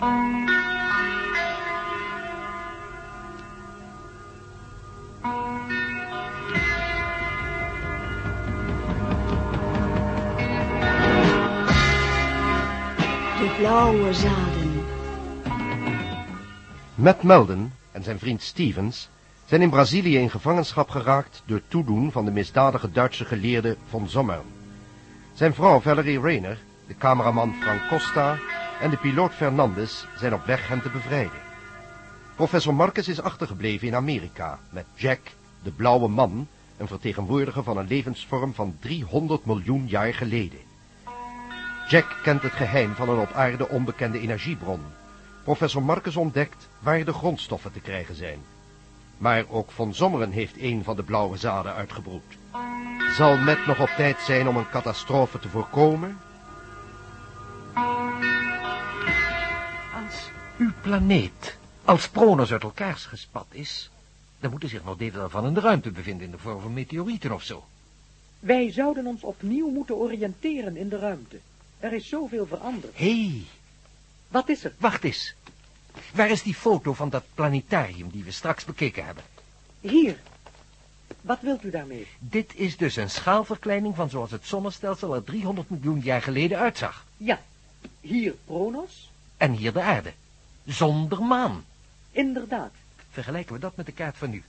De blauwe zaden. Matt Melden en zijn vriend Stevens zijn in Brazilië in gevangenschap geraakt door toedoen van de misdadige Duitse geleerde von Sommern. Zijn vrouw Valerie Rayner, de cameraman Frank Costa en de piloot Fernandes zijn op weg hen te bevrijden. Professor Marcus is achtergebleven in Amerika met Jack, de blauwe man, een vertegenwoordiger van een levensvorm van 300 miljoen jaar geleden. Jack kent het geheim van een op aarde onbekende energiebron. Professor Marcus ontdekt waar de grondstoffen te krijgen zijn. Maar ook Von Sommeren heeft een van de blauwe zaden uitgebroed. Zal Met nog op tijd zijn om een catastrofe te voorkomen? Uw planeet als Pronos uit elkaars gespat is... dan moeten zich nog delen daarvan in de ruimte bevinden... in de vorm van meteorieten of zo. Wij zouden ons opnieuw moeten oriënteren in de ruimte. Er is zoveel veranderd. Hé, hey, Wat is er? wacht eens. Waar is die foto van dat planetarium die we straks bekeken hebben? Hier. Wat wilt u daarmee? Dit is dus een schaalverkleining van zoals het zonnestelsel er 300 miljoen jaar geleden uitzag. Ja. Hier Pronos? En hier de aarde. Zonder maan. Inderdaad. Vergelijken we dat met de kaart van nu.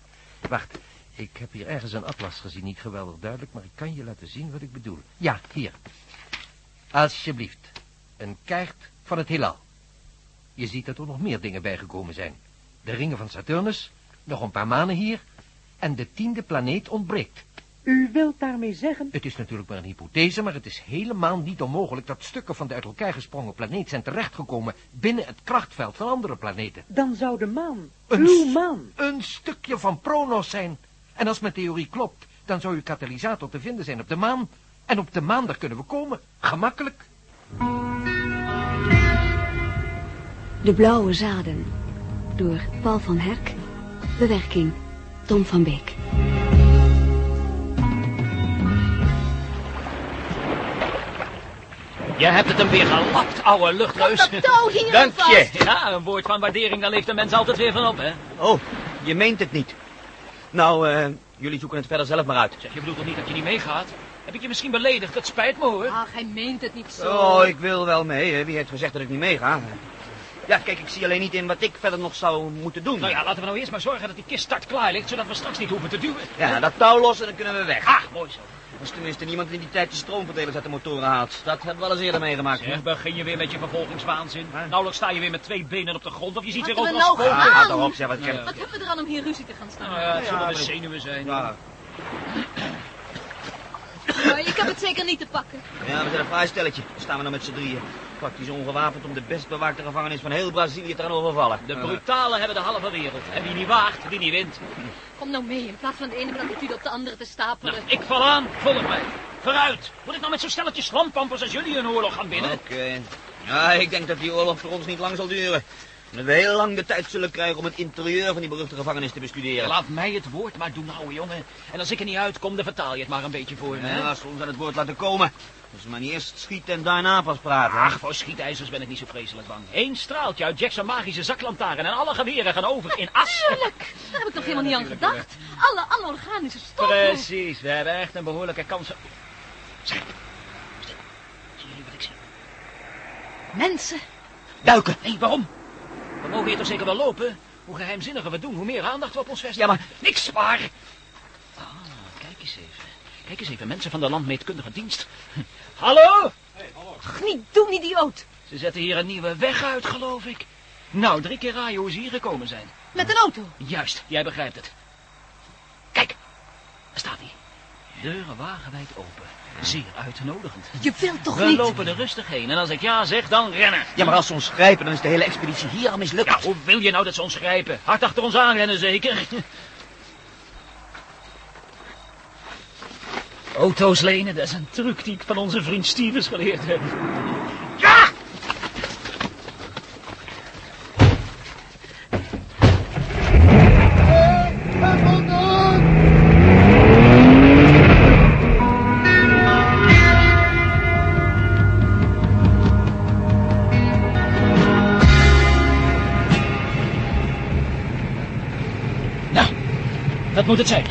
Wacht, ik heb hier ergens een atlas gezien. Niet geweldig duidelijk, maar ik kan je laten zien wat ik bedoel. Ja, hier. Alsjeblieft. Een kaart van het heelal. Je ziet dat er nog meer dingen bijgekomen zijn. De ringen van Saturnus, nog een paar manen hier... en de tiende planeet ontbreekt. U wilt daarmee zeggen... Het is natuurlijk maar een hypothese, maar het is helemaal niet onmogelijk... dat stukken van de uit elkaar gesprongen planeet zijn terechtgekomen... binnen het krachtveld van andere planeten. Dan zou de maan, Een uw maan... Een stukje van Pronos zijn. En als mijn theorie klopt, dan zou uw katalysator te vinden zijn op de maan. En op de maan, daar kunnen we komen. Gemakkelijk. De blauwe zaden. Door Paul van Herk. Bewerking Tom van Beek. Je hebt het hem weer gelapt, ouwe luchtreus. dat touw hier Dank je. vast. Ja, een woord van waardering, daar leeft de mens altijd weer van op, hè? Oh, je meent het niet. Nou, eh, jullie zoeken het verder zelf maar uit. Zeg, je bedoelt toch niet dat je niet meegaat? Heb ik je misschien beledigd? Dat spijt me, hoor. Ach, hij meent het niet zo. Oh, ik wil wel mee. hè. Wie heeft gezegd dat ik niet meega? Ja, kijk, ik zie alleen niet in wat ik verder nog zou moeten doen. Nou ja, laten we nou eerst maar zorgen dat die kist start klaar ligt, zodat we straks niet hoeven te duwen. Ja, dat touw los en dan kunnen we weg. Ah, mooi zo. Als tenminste niemand in die tijd de stroomverdelers uit de motoren haalt. Dat hebben we al eens eerder meegemaakt. Zeg, begin je weer met je vervolgingswaanzin. Nauwelijks sta je weer met twee benen op de grond of je ziet weer Laten we overal nou spoken. zeg wat. Ja. Wat hebben we eraan om hier ruzie te gaan staan? Nou ja, het zullen Ja, maar- zenuwen zijn. Ja, Maar ik heb het zeker niet te pakken. ja, we zijn een fraai stelletje. Dan staan we nou met z'n drieën. Praktisch ongewapend om de best bewaakte gevangenis van heel Brazilië te gaan overvallen. De brutalen hebben de halve wereld. En wie niet waagt, die niet wint. Kom nou mee, in plaats van de ene platitude op de andere te stapelen. Nou, ik val aan. Volg mij. Vooruit. Moet ik nou met zo'n stelletje slampampers als jullie een oorlog gaan binnen? Oké. Ja, ik denk dat die oorlog voor ons niet lang zal duren. Dat we heel lang de tijd zullen krijgen om het interieur van die beruchte gevangenis te bestuderen. Laat mij het woord maar doen, ouwe jongen. En als ik er niet uitkom, dan vertaal je het maar een beetje voor me. Ja, als we ons aan het woord laten komen. Dus maar niet eerst schieten en daarna pas praten. Ach, voor schietijzers ben ik niet zo vreselijk bang. Eén straaltje uit Jackson magische zaklantaarn en alle geweren gaan over in as. Tuurlijk, daar heb ik nog helemaal niet aan gedacht. Alle anorganische stoffen. Precies, we hebben echt een behoorlijke kans. Zeg. Zien jullie wat ik zie? Mensen, Duiken! Nee, waarom? We mogen hier toch zeker wel lopen? Hoe geheimzinniger we doen, hoe meer aandacht we op ons vestigen. Ja, maar- Niks waar! Ah, kijk eens even. Kijk eens even, mensen van de landmeetkundige dienst. Hallo? ach, niet doen, idioot. Ze zetten hier een nieuwe weg uit, geloof ik. Nou, drie keer raaien hoe ze hier gekomen zijn. Met een auto. Juist, jij begrijpt het. Kijk, daar staat hij. Deuren wagenwijd open. Zeer uitnodigend. Je wilt toch We niet... lopen er rustig heen en als ik ja zeg, dan rennen. Ja, maar als ze ons grijpen, dan is de hele expeditie hier al mislukt. Ja, hoe wil je nou dat ze ons grijpen? Hard achter ons aanrennen zeker? Auto's lenen, dat is een truc die ik van onze vriend Stevens geleerd heb. Het zijn?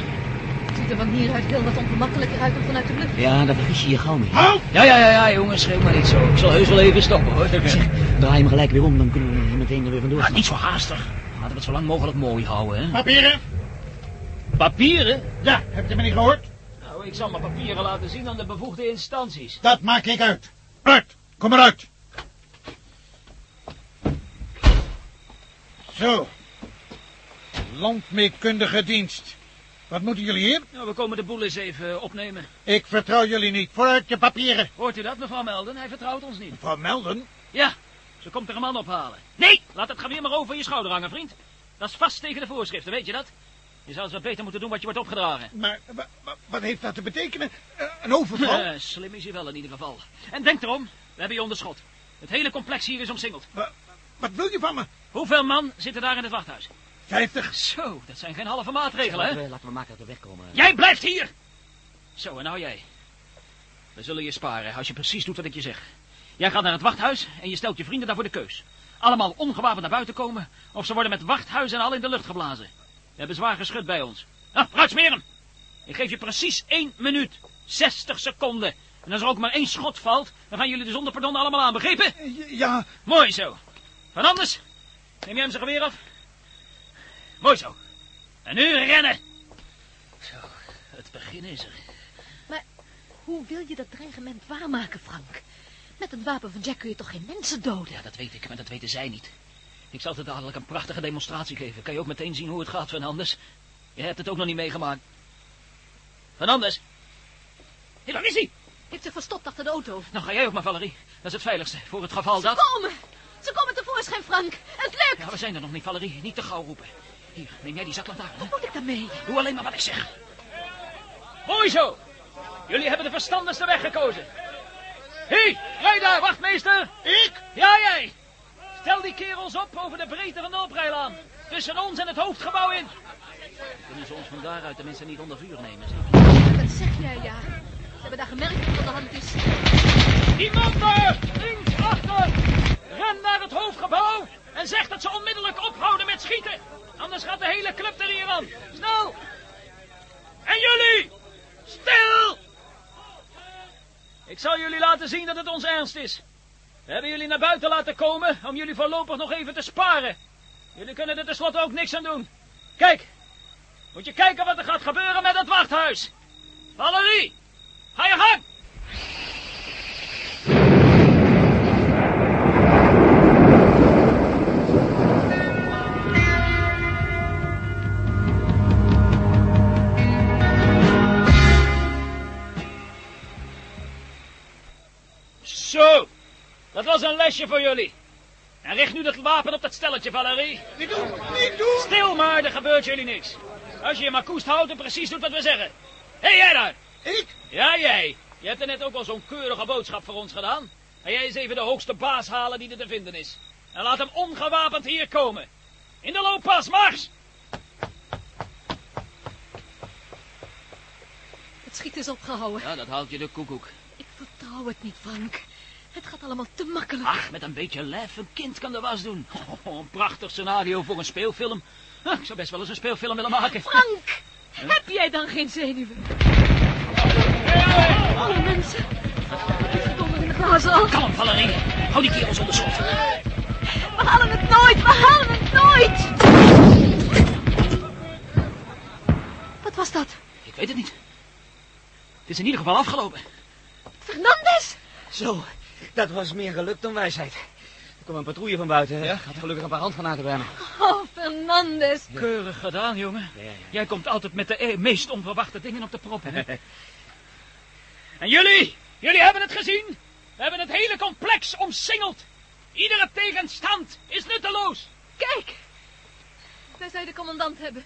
Het ziet er van hieruit heel wat ongemakkelijker uit dan vanuit de lucht. Ja, daar vergis je je gauw mee. Ja, ja, ja, ja, jongens, schreeuw maar niet zo. Ik zal heus wel even stoppen, hoor. Zeg, draai hem gelijk weer om, dan kunnen we er meteen er weer vandoor. Niet zo haastig. Laten we het zo lang mogelijk mooi houden, hè. Papieren? Papieren? Ja, heb je me niet gehoord? Nou, ik zal mijn papieren laten zien aan de bevoegde instanties. Dat maak ik uit. Uit, kom eruit. Zo. Landmeetkundige dienst. Wat moeten jullie hier? Nou, we komen de boel eens even opnemen. Ik vertrouw jullie niet. Vooruit je papieren. Hoort u dat, mevrouw Melden? Hij vertrouwt ons niet. Mevrouw Melden? Ja, ze komt er een man ophalen. Nee, laat het geweer maar over je schouder hangen, vriend. Dat is vast tegen de voorschriften, weet je dat? Je zou eens wat beter moeten doen wat je wordt opgedragen. Maar wa- wa- wat heeft dat te betekenen? Eh, een overval? Eh, slim is hij wel in ieder geval. En denk erom, we hebben je onder schot. Het hele complex hier is omsingeld. Wa- wat wil je van me? Hoeveel man zitten daar in het wachthuis? Vijftig. Zo, dat zijn geen halve maatregelen, hè? laten we maken dat we wegkomen. Jij blijft hier! Zo, en nou jij. We zullen je sparen als je precies doet wat ik je zeg. Jij gaat naar het wachthuis en je stelt je vrienden daarvoor de keus. Allemaal ongewapend naar buiten komen, of ze worden met wachthuis en al in de lucht geblazen. We hebben zwaar geschud bij ons. Nou, vooruit smeren! Ik geef je precies één minuut. 60 seconden. En als er ook maar één schot valt, dan gaan jullie de zonder pardon allemaal aan, begrepen? Ja, Mooi zo. Van anders, neem jij hem zijn geweer af? Mooi zo. En nu rennen! Zo, het begin is er. Maar hoe wil je dat dreigement waarmaken, Frank? Met het wapen van Jack kun je toch geen mensen doden? Ja, dat weet ik, maar dat weten zij niet. Ik zal het dadelijk een prachtige demonstratie geven. Kan je ook meteen zien hoe het gaat, Van Anders? Je hebt het ook nog niet meegemaakt. Van Anders? Hé, waar is hij? Heeft zich verstopt achter de auto. Nou, ga jij ook maar, Valerie. Dat is het veiligste, voor het geval dat... Ze komen! Ze komen tevoorschijn, Frank! Het lukt! Ja, we zijn er nog niet, Valerie. Niet te gauw roepen. Hier, neem jij die zaklantaarn. Wat moet ik daarmee? Doe alleen maar wat ik zeg. Mooi zo. Jullie hebben de verstandigste weg gekozen. Hé, hey, jij daar, wachtmeester. ik? Ja, jij. Stel die kerels op over de breedte van de oprijlaan. Tussen ons en het hoofdgebouw in. Dan kunnen ze ons van daaruit tenminste niet onder vuur nemen. je? Wat zeg jij, ja? Ze hebben daar gemerkt wat aan de hand is. Die man daar, links achter. Ren naar het hoofdgebouw en zeg dat ze onmiddellijk ophouden met schieten. Anders gaat de hele club er hier aan. Snel. En jullie, stil. Ik zal jullie laten zien dat het ons ernst is. We hebben jullie naar buiten laten komen om jullie voorlopig nog even te sparen. Jullie kunnen er tenslotte ook niks aan doen. Kijk, moet je kijken wat er gaat gebeuren met het wachthuis. Valerie, ga je gang. Lesje voor jullie. En richt nu dat wapen op dat stelletje, Valerie. Niet doen, niet doen! Stil maar, er gebeurt jullie niks. Als je je maar koest houdt en precies doet wat we zeggen. Hé, hey, jij daar. Ik? Ja, jij. Je hebt er net ook al zo'n keurige boodschap voor ons gedaan. En jij eens even de hoogste baas halen die er te vinden is. En laat hem ongewapend hier komen. In de looppas, mars! Het schiet is opgehouden. Ja, dat haalt je de koekoek. Ik vertrouw het niet, Frank. Het gaat allemaal te makkelijk. Ach, met een beetje lef, een kind kan de was doen. Oh, een prachtig scenario voor een speelfilm. Ik zou best wel eens een speelfilm willen maken. Frank! Heb jij dan geen zenuwen? Alle mensen. Die verdomme in de glazen. Kalm, Valerie. Hou die kerels onder schot. We halen het nooit, we halen het nooit! Wat was dat? Ik weet het niet. Het is in ieder geval afgelopen. Fernandes? Zo, dat was meer geluk dan wijsheid. Er kwam een patrouille van buiten. Ja? Had gelukkig een paar handgranaten bij me. Oh, Fernandes. Keurig gedaan, jongen. Ja, ja. Jij komt altijd met de eh, meest onverwachte dingen op de prop. hè? en jullie, jullie hebben het gezien. We hebben het hele complex omsingeld. Iedere tegenstand is nutteloos. Kijk. Wij zou de commandant hebben.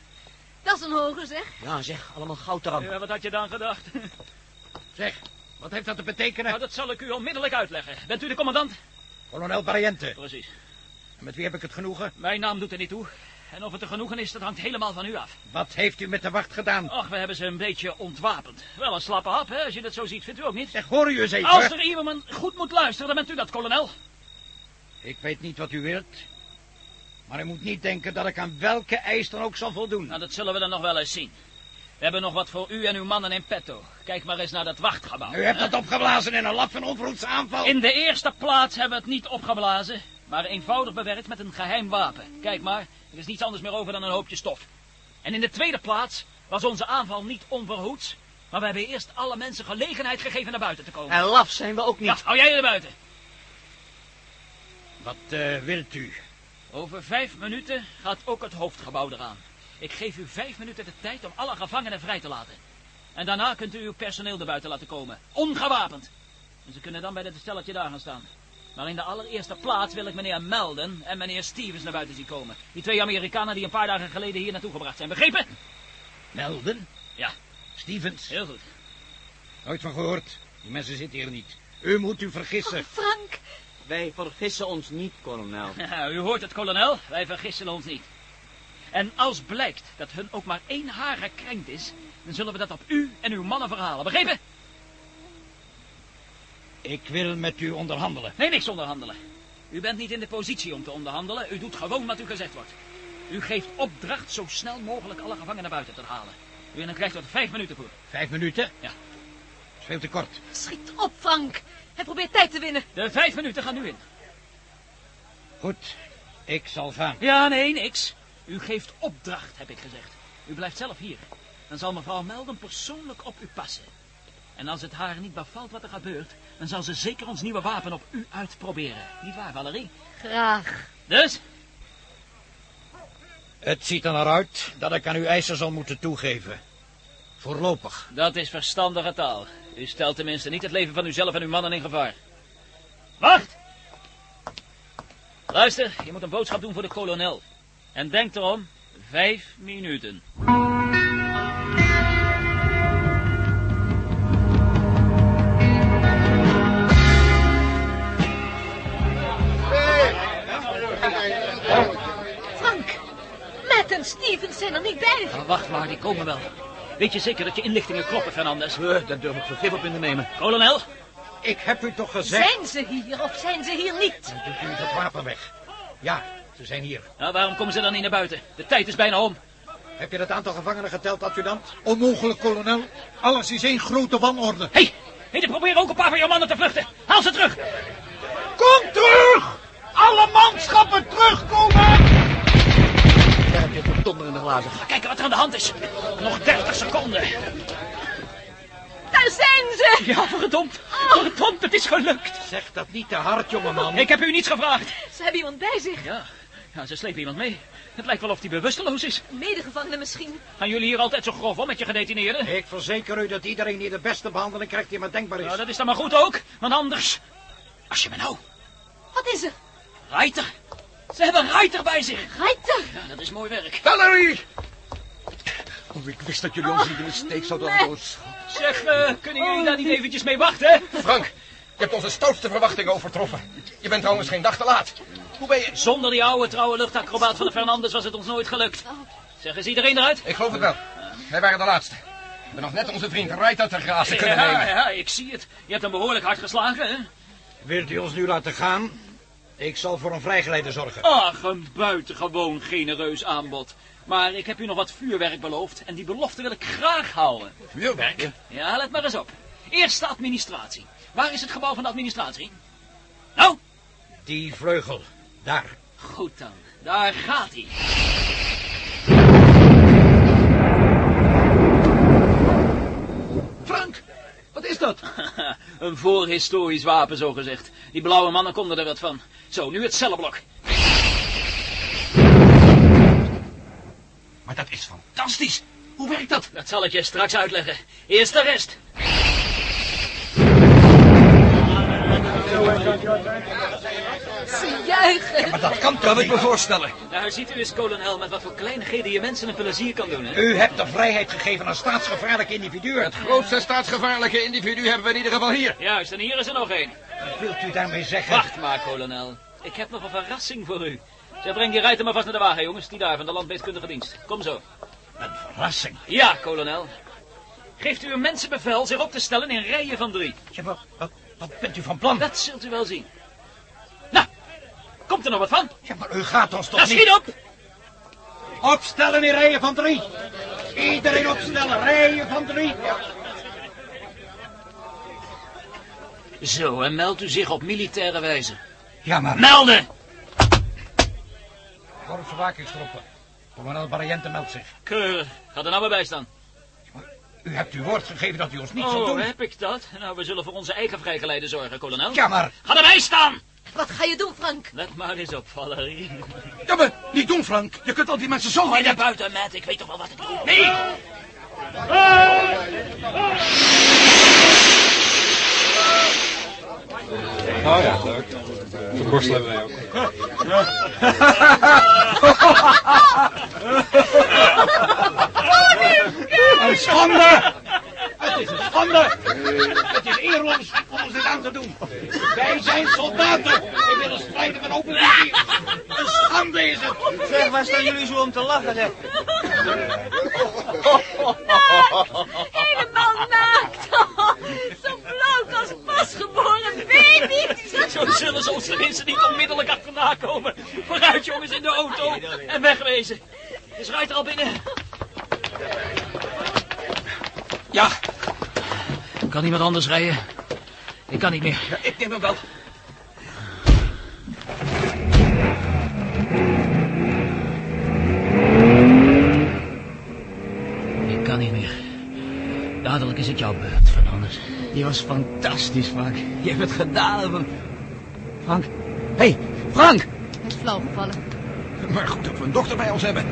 Dat is een hoge, zeg. Ja, zeg, allemaal goud eraan. Ja, wat had je dan gedacht? Zeg, wat heeft dat te betekenen? nou, dat zal ik u onmiddellijk uitleggen. Bent u de commandant? Kolonel Barriente. Precies. En met wie heb ik het genoegen? Mijn naam doet er niet toe. En of het er genoegen is, dat hangt helemaal van u af. Wat heeft u met de wacht gedaan? Och, we hebben ze een beetje ontwapend. Wel een slappe hap, hè, als je dat zo ziet, vindt u ook niet? Zeg, hoor u eens even. Als er iemand goed moet luisteren, dan bent u dat, kolonel. Ik weet niet wat u wilt. Maar u moet niet denken dat ik aan welke eis dan ook zal voldoen. Nou, dat zullen we dan nog wel eens zien. We hebben nog wat voor u en uw mannen in petto. Kijk maar eens naar dat wachtgebouw. U hebt dat opgeblazen in een lap van onverhoedse aanval. In de eerste plaats hebben we het niet opgeblazen, maar eenvoudig bewerkt met een geheim wapen. Kijk maar, er is niets anders meer over dan een hoopje stof. En in de tweede plaats was onze aanval niet onverhoeds, maar we hebben eerst alle mensen gelegenheid gegeven naar buiten te komen. En laf zijn we ook niet. Ja, hou jij er buiten. Wat eh, wilt u? Over vijf minuten gaat ook het hoofdgebouw eraan. Ik geef u vijf minuten de tijd om alle gevangenen vrij te laten. En daarna kunt u uw personeel er buiten laten komen. Ongewapend. En ze kunnen dan bij het stelletje daar gaan staan. Maar in de allereerste plaats wil ik meneer Melden en meneer Stevens naar buiten zien komen. Die twee Amerikanen die een paar dagen geleden hier naartoe gebracht zijn. Begrepen? Melden? Ja, Stevens? heel goed. Nooit van gehoord. Die mensen zitten hier niet. U moet u vergissen. Frank, Wij vergissen ons niet, kolonel. Ja, u hoort het, kolonel. Wij vergissen ons niet. En als blijkt dat hun ook maar één haar gekrenkt is... dan zullen we dat op u en uw mannen verhalen. Begrepen? Ik wil met u onderhandelen. Nee, niks onderhandelen. U bent niet in de positie om te onderhandelen. U doet gewoon wat u gezegd wordt. U geeft opdracht zo snel mogelijk alle gevangenen naar buiten te halen. U en dan krijgt u er vijf minuten voor. Vijf minuten? Ja. Dat is veel te kort. schiet op, Frank. Hij probeert tijd te winnen. De vijf minuten gaan nu in. Goed, ik zal gaan. Ja, nee, niks. U geeft opdracht, heb ik gezegd. U blijft zelf hier. Dan zal mevrouw Melden persoonlijk op u passen. En als het haar niet bevalt wat er gebeurt... dan zal ze zeker ons nieuwe wapen op u uitproberen. Niet waar, Valerie? Graag. Dus? Het ziet er naar uit dat ik aan uw eisen zal moeten toegeven. Voorlopig. Dat is verstandige taal. U stelt tenminste niet het leven van uzelf en uw mannen in gevaar. Wacht! Luister, je moet een boodschap doen voor de kolonel. En denk erom, vijf minuten. Frank, Matt en Stevens zijn er niet bij. Ah, wacht maar, die komen wel. Weet je zeker dat je inlichtingen kloppen, Fernandes? Eh, Daar durf ik vergif op in te nemen. Kolonel? Ik heb u toch gezegd... Zijn ze hier of zijn ze hier niet? Dan doet u dat wapen weg. Ja, ze zijn hier. Nou, waarom komen ze dan niet naar buiten? De tijd is bijna om. Heb je het aantal gevangenen geteld, adjudant? Onmogelijk, kolonel. Alles is één grote wanorde. Hé, hey, hey, er proberen ook een paar van je mannen te vluchten. Haal ze terug. Kom terug! Alle manschappen terugkomen! Daar heb je het verdommerende glazen. Ga kijken wat er aan de hand is. Nog 30 seconden. Daar zijn ze! Ja, verdomd. Verdomd, het is gelukt. Zeg dat niet te hard, jongeman. Ik heb u niets gevraagd. Ze hebben iemand bij zich. Ja, ja ze slepen iemand mee. Het lijkt wel of hij bewusteloos is. Een medegevangene misschien. Gaan jullie hier altijd zo grof om met je gedetineerden? Ik verzeker u dat iedereen hier de beste behandeling krijgt die maar denkbaar is. Nou, dat is dan maar goed ook. Want anders... Als je me nou... Wat is er? Reiter. Ze hebben Reiter bij zich. Reiter! Ja, dat is mooi werk. Valerie! Oh, ik wist dat jullie ons niet in de steek zouden doos. Zeg, eh, kunnen jullie daar niet eventjes mee wachten? Frank, je hebt onze stoutste verwachtingen overtroffen. Je bent trouwens geen dag te laat. Hoe ben je? Zonder die oude trouwe luchtacrobaat van de Fernandes was het ons nooit gelukt. Zeg, is iedereen eruit? Ik geloof het wel. Wij waren de laatste. We hebben nog net onze vriend Reiter ter grazen kunnen Ja, nemen. ja, ik zie het. Je hebt hem behoorlijk hard geslagen, hè? Wilt u ons nu laten gaan? Ik zal voor een vrijgeleide zorgen. Ach, een buitengewoon genereus aanbod. Maar ik heb u nog wat vuurwerk beloofd en die belofte wil ik graag houden. Vuurwerk? Ja, let maar eens op. Eerst de administratie. Waar is het gebouw van de administratie? Nou, Die vleugel, daar. goed dan. Daar gaat hij. Frank, wat is dat? een voorhistorisch wapen, zo gezegd. Die blauwe mannen konden er wat van. Zo, nu het cellenblok. Maar dat is fantastisch. Hoe werkt dat? Dat zal ik je straks uitleggen. Eerst de rest. Ze juichen. Maar dat kan toch niet? me voorstellen. Daar ziet u eens, kolonel, met wat voor kleinigheden je mensen een plezier kan doen, hè? U hebt de vrijheid gegeven aan staatsgevaarlijk individuen. Het grootste staatsgevaarlijke individu hebben we in ieder geval hier. Juist, en hier is er nog één. Wat wilt u daarmee zeggen? Wacht maar, kolonel. Ik heb nog een verrassing voor u. Zeg, breng die rijter maar vast naar de wagen, jongens. Die daar van de landmeetkundige dienst. Kom zo. Een verrassing. Ja, kolonel. Geeft u uw mensen bevel zich op te stellen in rijen van drie. Ja, wat, wat, wat bent u van plan? Dat zult u wel zien. Komt er nog wat van? Ja, maar u gaat ons toch niet... schiet op! Opstellen in rijen van drie. Iedereen opstellen, rijen van drie. Zo, en meldt u zich op militaire wijze. Ja, maar... Melden! Korpsbewakingstroppen. Kolonel Barriente meldt zich. Keurig. Ga er nou maar bij staan. U hebt uw woord gegeven dat u ons niet oh, zult doen. heb ik dat? Nou, we zullen voor onze eigen vrijgeleide zorgen, kolonel. Ja, maar... Ga erbij staan! Wat ga je doen, Frank? Let maar eens op, Valerie. Ja, maar niet doen, Frank. Je kunt al die mensen zo... Gooi naar buiten, Matt. Ik weet toch wel wat ik doe. Nee! Oh ja, leuk. Verkorstel hebben wij ook. Een schande! Het is een schande! Het is eerloos om ons dit aan te doen. Wij zijn soldaten en willen strijden met open vizier. Een schande is het! Zeg, waar staan jullie zo om te lachen, hè? Helemaal naakt. Zo bloot als pasgeboren baby. Zo zullen ze ons tenminste niet onmiddellijk achterna komen. Vooruit, jongens, in de auto. En wegwezen. Is Ruiter al binnen? Ja. Kan iemand anders rijden? Ik kan niet meer. Ik neem hem wel. Ik kan niet meer. Dadelijk is het jouw beurt, Fernandes. Je was fantastisch, Frank. Je hebt het gedaan. Frank. Hé, hey, Frank! Hij is flauw gevallen. Maar goed dat we een dokter bij ons hebben.